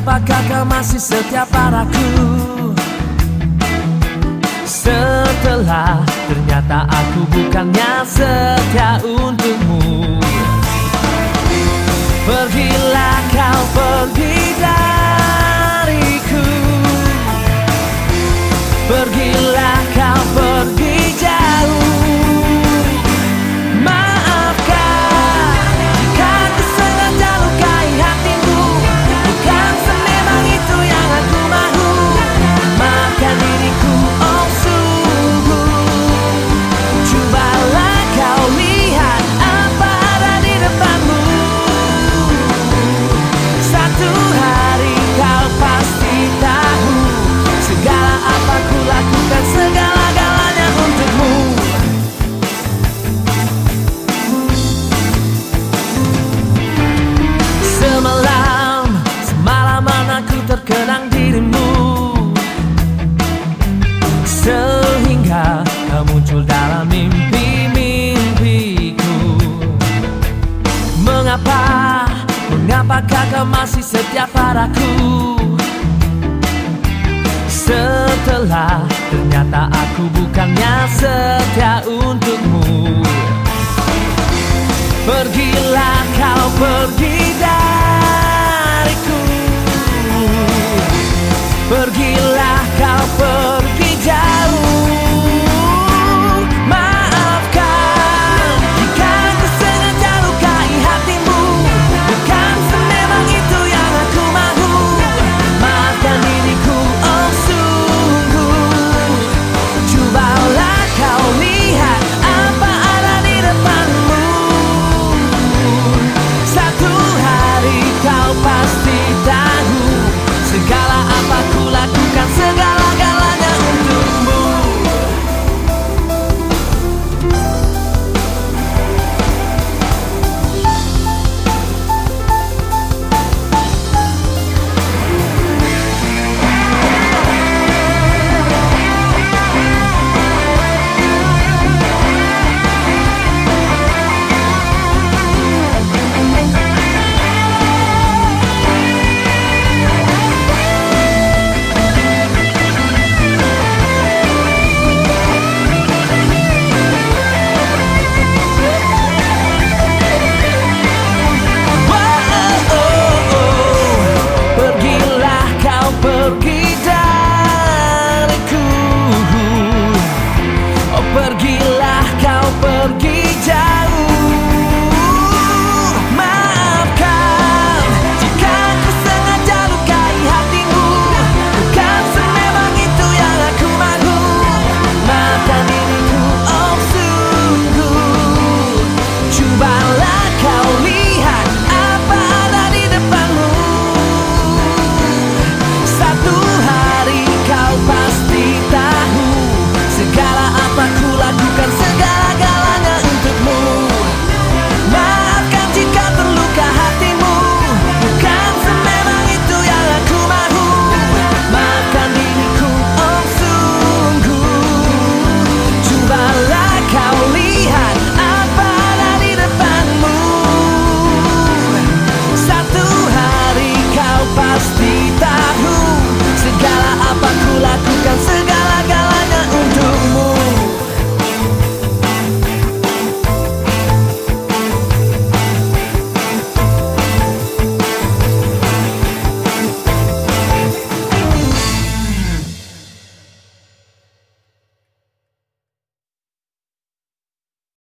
Mengapakah kau masih setia padaku? Setelah ternyata aku bukannya setia untukmu. Pergilah kau pergi Mengapa, mengapakah kau masih setia padaku? Setelah ternyata aku bukannya setia untukmu. Pergilah kau pergi